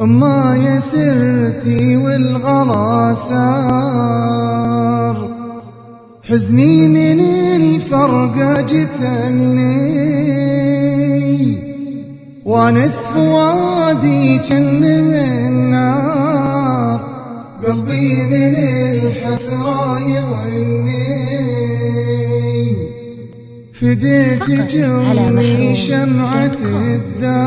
أما يسرتي والغلا سار حزني من الفرقة جتلني وانس فؤادي جن النار. قلبي من الحسرة يغني فديت جمي شمعة الدار.